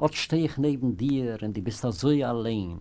Ot steh ich neben dir und du bist da so allein.